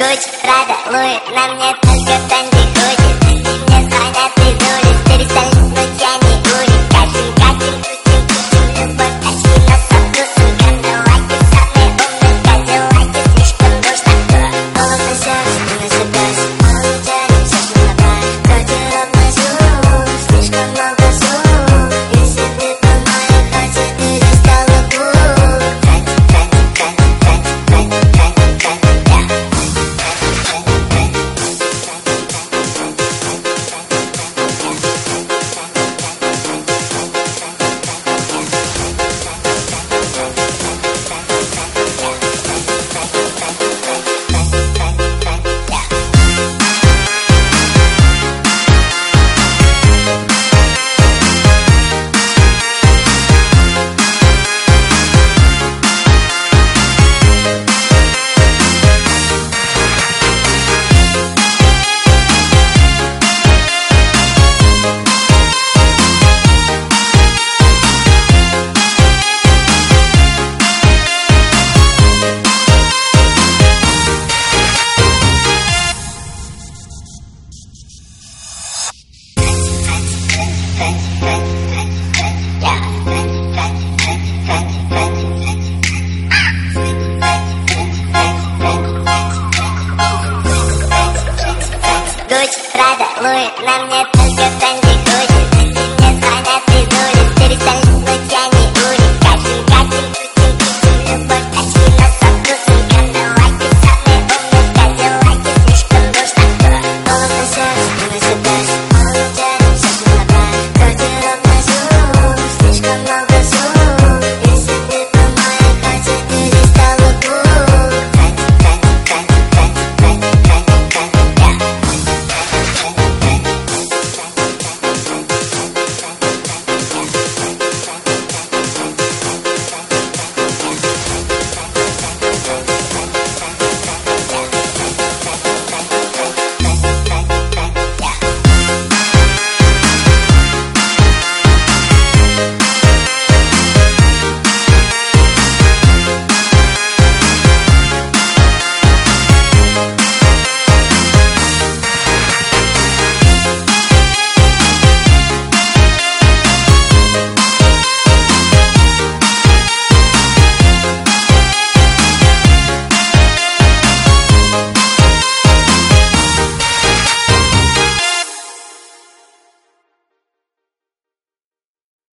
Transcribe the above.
Дочь Прада, Луи, на мне только Дочь, Прада, Луи, нам не только Санди Гуччи